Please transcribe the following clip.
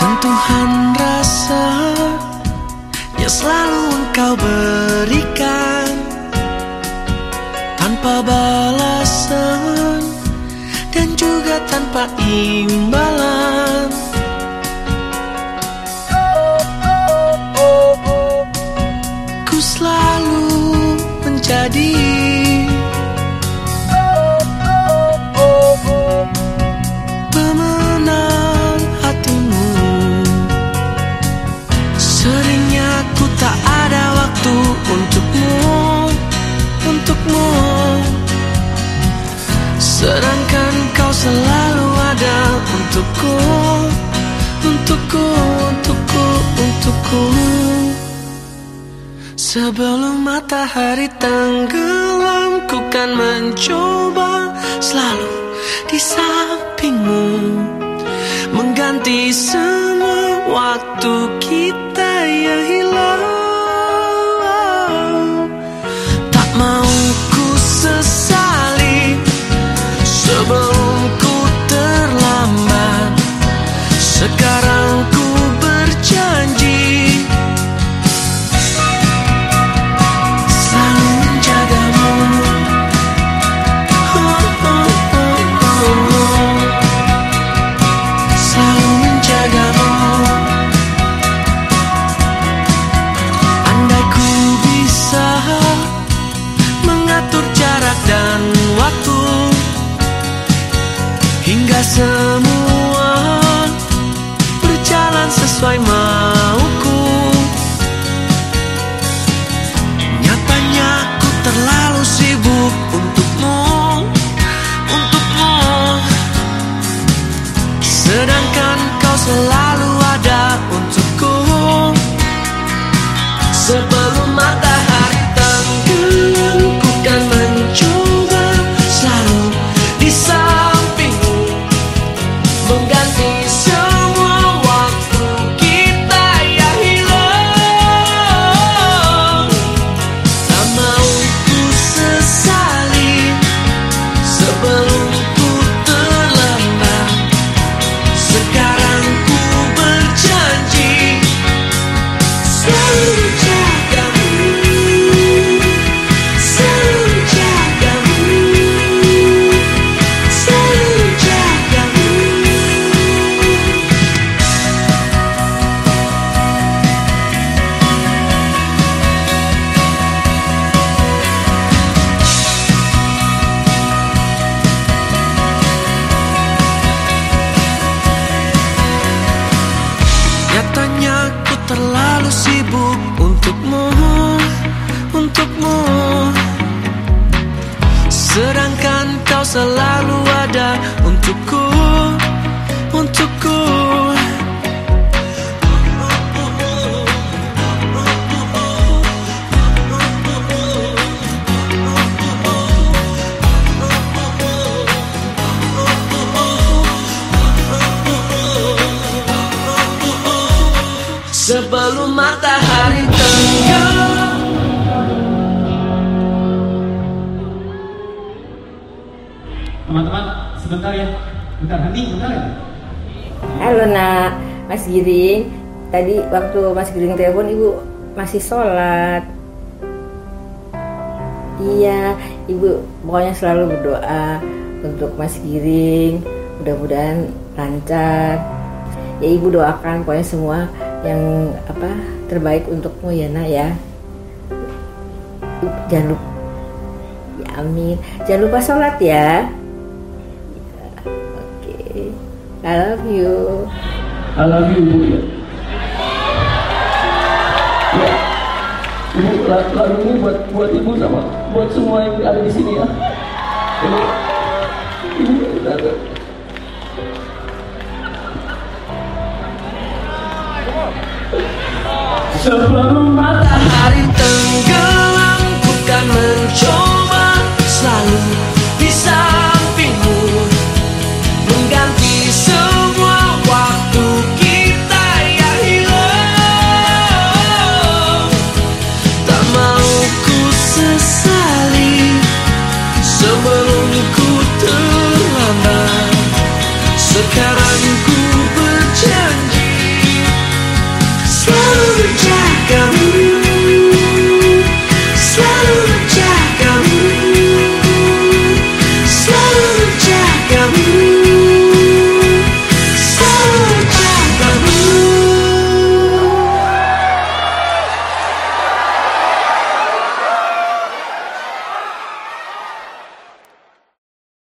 Tuhan rasa yang selalu engkau berikan. Tanpa balasan dan juga tanpa imbalan Seringnya ku tak ada waktu untukmu Untukmu. Sedangkan kau selalu ada untukku Untukku, untukku, untukku. Sebelum matahari tenggelam Ku kan mencoba selalu di sampingmu. Mengganti semua waktu kita Sebelum untukmu. Sedangkan kau selalu ada untukku, untukku. Sebelum matahari tenggelam Teman-teman, sebentar ya. Bentar, nanti bentar ya. Halo nak, Mas Giring. Tadi waktu Mas Giring telepon ibu masih sholat. Iya, ibu pokoknya selalu berdoa untuk Mas Giring. Mudah-mudahan lancar. Ya ibu doakan pokoknya semua yang apa terbaik untukmu ya nak ya. Jangan lupa. Ya amin. Jangan lupa sholat. Ya, I love you. I love you, Ibu ya. Ya. Ibu, la- lagu ini buat buat Ibu sama buat semua yang ada di sini ya. Ibu, Ibu, ada. Sebelum matahari Hari tenggelam sebelum